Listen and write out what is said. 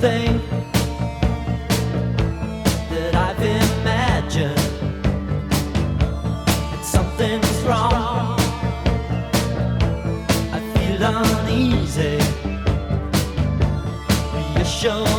everything that I've imagined. And something's wrong. I feel uneasy. You show.